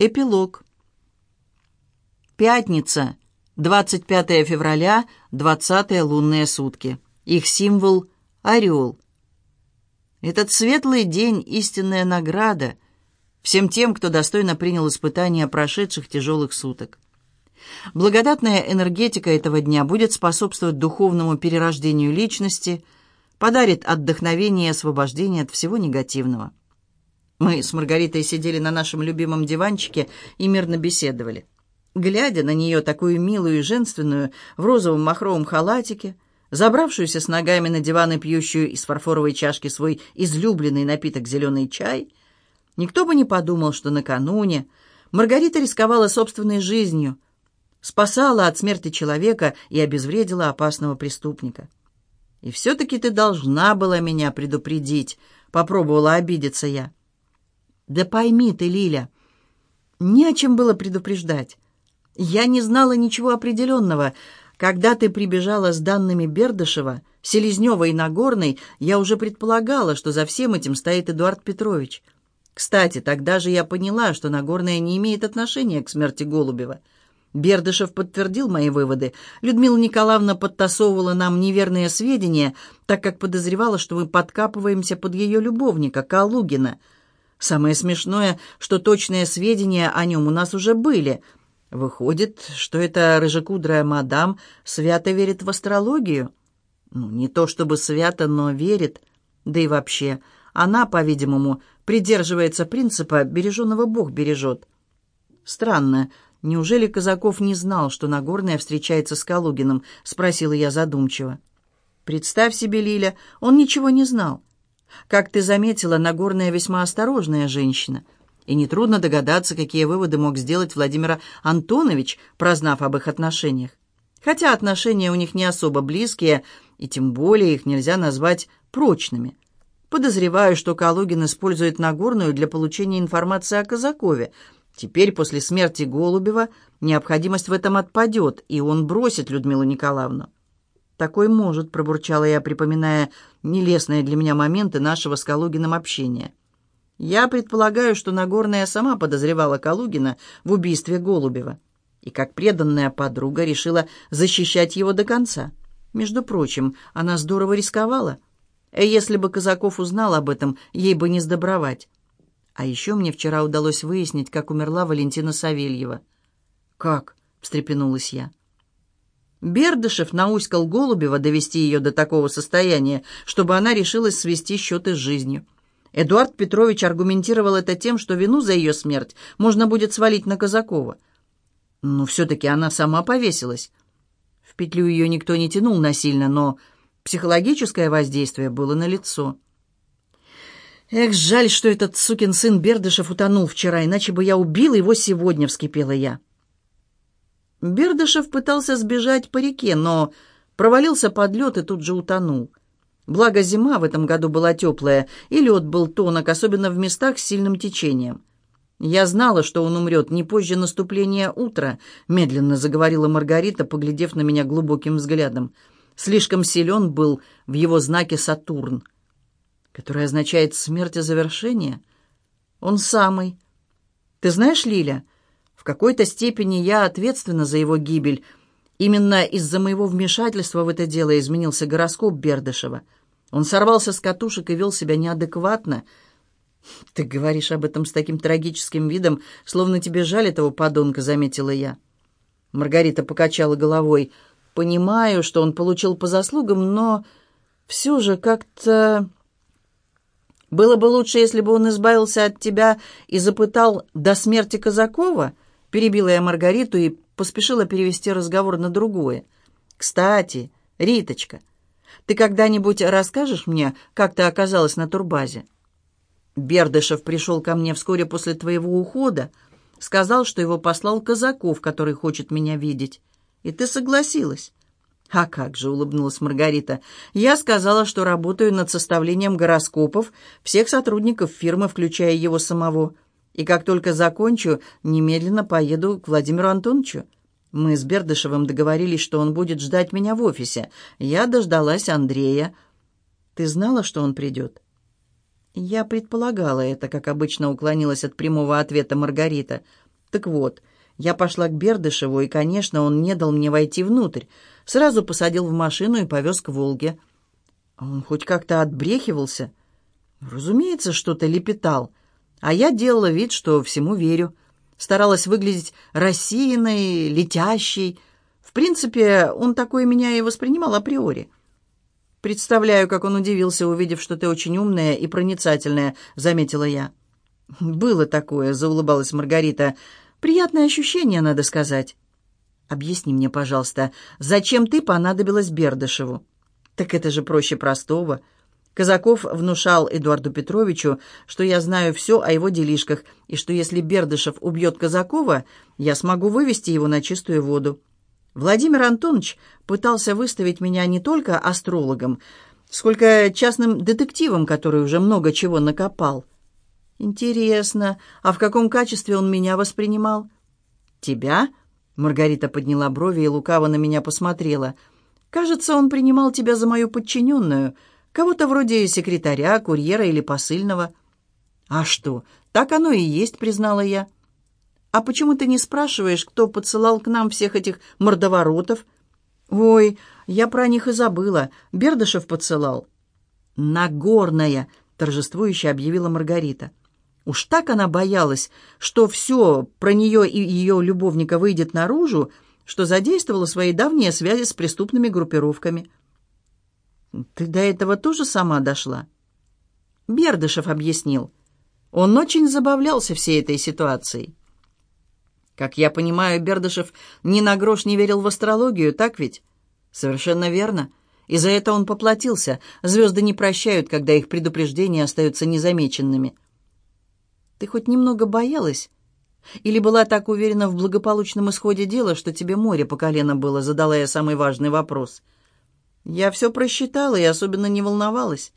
Эпилог. Пятница, 25 февраля, 20 лунные сутки. Их символ — орел. Этот светлый день — истинная награда всем тем, кто достойно принял испытания прошедших тяжелых суток. Благодатная энергетика этого дня будет способствовать духовному перерождению личности, подарит отдохновение и освобождение от всего негативного. Мы с Маргаритой сидели на нашем любимом диванчике и мирно беседовали. Глядя на нее, такую милую и женственную, в розовом махровом халатике, забравшуюся с ногами на диван и пьющую из фарфоровой чашки свой излюбленный напиток зеленый чай, никто бы не подумал, что накануне Маргарита рисковала собственной жизнью, спасала от смерти человека и обезвредила опасного преступника. «И все-таки ты должна была меня предупредить», — попробовала обидеться я. «Да пойми ты, Лиля, не о чем было предупреждать. Я не знала ничего определенного. Когда ты прибежала с данными Бердышева, Селезнева и Нагорной, я уже предполагала, что за всем этим стоит Эдуард Петрович. Кстати, тогда же я поняла, что Нагорная не имеет отношения к смерти Голубева». Бердышев подтвердил мои выводы. Людмила Николаевна подтасовывала нам неверные сведения, так как подозревала, что мы подкапываемся под ее любовника, Калугина – Самое смешное, что точные сведения о нем у нас уже были. Выходит, что эта рыжекудрая мадам свято верит в астрологию? Ну, не то чтобы свято, но верит. Да и вообще, она, по-видимому, придерживается принципа «береженного Бог бережет». Странно, неужели Казаков не знал, что Нагорная встречается с Калугиным? Спросила я задумчиво. Представь себе, Лиля, он ничего не знал. Как ты заметила, Нагорная весьма осторожная женщина, и нетрудно догадаться, какие выводы мог сделать Владимир Антонович, прознав об их отношениях. Хотя отношения у них не особо близкие, и тем более их нельзя назвать прочными. Подозреваю, что Калугин использует Нагорную для получения информации о Казакове. Теперь, после смерти Голубева, необходимость в этом отпадет, и он бросит Людмилу Николаевну. «Такой может», — пробурчала я, припоминая нелестные для меня моменты нашего с Калугиным общения. Я предполагаю, что Нагорная сама подозревала Калугина в убийстве Голубева и, как преданная подруга, решила защищать его до конца. Между прочим, она здорово рисковала. Если бы Казаков узнал об этом, ей бы не сдобровать. А еще мне вчера удалось выяснить, как умерла Валентина Савельева. «Как?» — встрепенулась я. Бердышев науськал Голубева довести ее до такого состояния, чтобы она решилась свести счеты с жизнью. Эдуард Петрович аргументировал это тем, что вину за ее смерть можно будет свалить на Казакова. Но все-таки она сама повесилась. В петлю ее никто не тянул насильно, но психологическое воздействие было налицо. «Эх, жаль, что этот сукин сын Бердышев утонул вчера, иначе бы я убила его сегодня», — вскипела я. Бердышев пытался сбежать по реке, но провалился под лед и тут же утонул. Благо зима в этом году была теплая, и лед был тонок, особенно в местах с сильным течением. «Я знала, что он умрет не позже наступления утра», — медленно заговорила Маргарита, поглядев на меня глубоким взглядом. Слишком силен был в его знаке Сатурн, который означает «смерть и завершение». «Он самый». «Ты знаешь, Лиля, в какой-то степени я ответственна за его гибель. Именно из-за моего вмешательства в это дело изменился гороскоп Бердышева. Он сорвался с катушек и вел себя неадекватно. «Ты говоришь об этом с таким трагическим видом, словно тебе жаль этого подонка», — заметила я. Маргарита покачала головой. «Понимаю, что он получил по заслугам, но все же как-то...» «Было бы лучше, если бы он избавился от тебя и запытал до смерти Казакова», Перебила я Маргариту и поспешила перевести разговор на другое. «Кстати, Риточка, ты когда-нибудь расскажешь мне, как ты оказалась на турбазе?» Бердышев пришел ко мне вскоре после твоего ухода. Сказал, что его послал Казаков, который хочет меня видеть. И ты согласилась. «А как же», — улыбнулась Маргарита. «Я сказала, что работаю над составлением гороскопов всех сотрудников фирмы, включая его самого. И как только закончу, немедленно поеду к Владимиру Антоновичу. Мы с Бердышевым договорились, что он будет ждать меня в офисе. Я дождалась Андрея. Ты знала, что он придет?» Я предполагала это, как обычно уклонилась от прямого ответа Маргарита. Так вот, я пошла к Бердышеву, и, конечно, он не дал мне войти внутрь. Сразу посадил в машину и повез к Волге. Он хоть как-то отбрехивался. Разумеется, что-то лепетал. А я делала вид, что всему верю. Старалась выглядеть рассеянной, летящей. В принципе, он такой меня и воспринимал априори. «Представляю, как он удивился, увидев, что ты очень умная и проницательная», — заметила я. «Было такое», — заулыбалась Маргарита. «Приятное ощущение, надо сказать». «Объясни мне, пожалуйста, зачем ты понадобилась Бердышеву?» «Так это же проще простого». Казаков внушал Эдуарду Петровичу, что я знаю все о его делишках, и что если Бердышев убьет Казакова, я смогу вывести его на чистую воду. Владимир Антонович пытался выставить меня не только астрологом, сколько частным детективом, который уже много чего накопал. Интересно, а в каком качестве он меня воспринимал? Тебя? Маргарита подняла брови и лукаво на меня посмотрела. Кажется, он принимал тебя за мою подчиненную, кого-то вроде секретаря, курьера или посыльного. А что, так оно и есть, признала я. «А почему ты не спрашиваешь, кто подсылал к нам всех этих мордоворотов?» «Ой, я про них и забыла. Бердышев подсылал». «Нагорная!» — торжествующе объявила Маргарита. Уж так она боялась, что все про нее и ее любовника выйдет наружу, что задействовала свои давние связи с преступными группировками. «Ты до этого тоже сама дошла?» Бердышев объяснил. Он очень забавлялся всей этой ситуацией. Как я понимаю, Бердышев ни на грош не верил в астрологию, так ведь? Совершенно верно. И за это он поплатился. Звезды не прощают, когда их предупреждения остаются незамеченными. Ты хоть немного боялась? Или была так уверена в благополучном исходе дела, что тебе море по колено было, задала я самый важный вопрос. Я все просчитала и особенно не волновалась.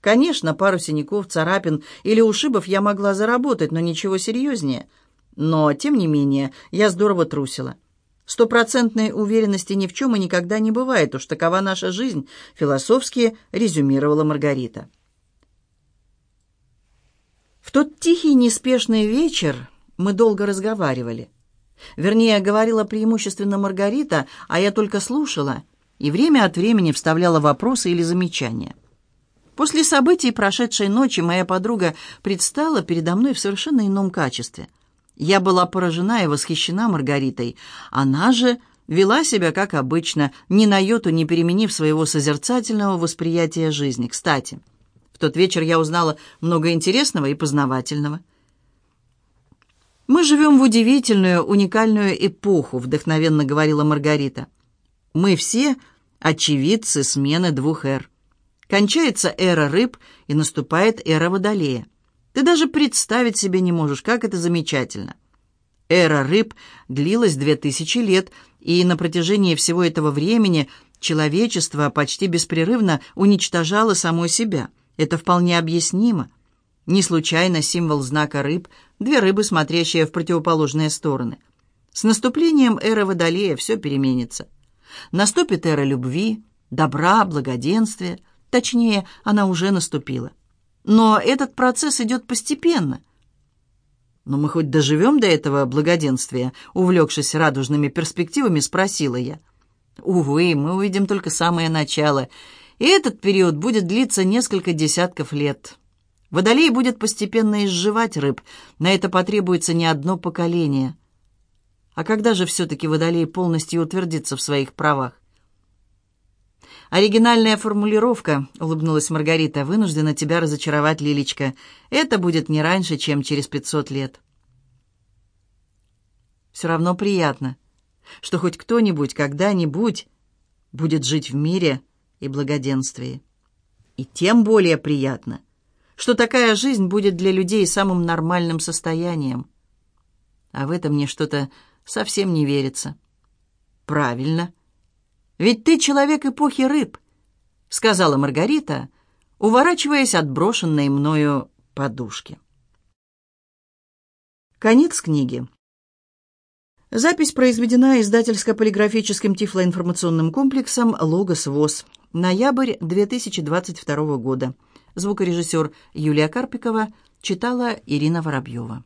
Конечно, пару синяков, царапин или ушибов я могла заработать, но ничего серьезнее — но, тем не менее, я здорово трусила. Стопроцентной уверенности ни в чем и никогда не бывает, уж такова наша жизнь, философски резюмировала Маргарита. В тот тихий, неспешный вечер мы долго разговаривали. Вернее, говорила преимущественно Маргарита, а я только слушала и время от времени вставляла вопросы или замечания. После событий прошедшей ночи моя подруга предстала передо мной в совершенно ином качестве – я была поражена и восхищена Маргаритой. Она же вела себя, как обычно, ни на йоту не переменив своего созерцательного восприятия жизни. Кстати, в тот вечер я узнала много интересного и познавательного. «Мы живем в удивительную, уникальную эпоху», — вдохновенно говорила Маргарита. «Мы все очевидцы смены двух эр. Кончается эра рыб, и наступает эра водолея. Ты даже представить себе не можешь, как это замечательно. Эра рыб длилась две тысячи лет, и на протяжении всего этого времени человечество почти беспрерывно уничтожало само себя. Это вполне объяснимо. Не случайно символ знака рыб – две рыбы, смотрящие в противоположные стороны. С наступлением эры Водолея все переменится. Наступит эра любви, добра, благоденствия. Точнее, она уже наступила. Но этот процесс идет постепенно. «Но мы хоть доживем до этого благоденствия?» Увлекшись радужными перспективами, спросила я. «Увы, мы увидим только самое начало, и этот период будет длиться несколько десятков лет. Водолей будет постепенно изживать рыб, на это потребуется не одно поколение. А когда же все-таки Водолей полностью утвердится в своих правах? «Оригинальная формулировка», — улыбнулась Маргарита, — «вынуждена тебя разочаровать, Лилечка. Это будет не раньше, чем через пятьсот лет». «Все равно приятно, что хоть кто-нибудь когда-нибудь будет жить в мире и благоденствии. И тем более приятно, что такая жизнь будет для людей самым нормальным состоянием. А в этом мне что-то совсем не верится». «Правильно». Ведь ты человек эпохи рыб», — сказала Маргарита, уворачиваясь от брошенной мною подушки. Конец книги. Запись произведена издательско-полиграфическим тифлоинформационным комплексом «Логос ВОЗ». Ноябрь 2022 года. Звукорежиссер Юлия Карпикова читала Ирина Воробьева.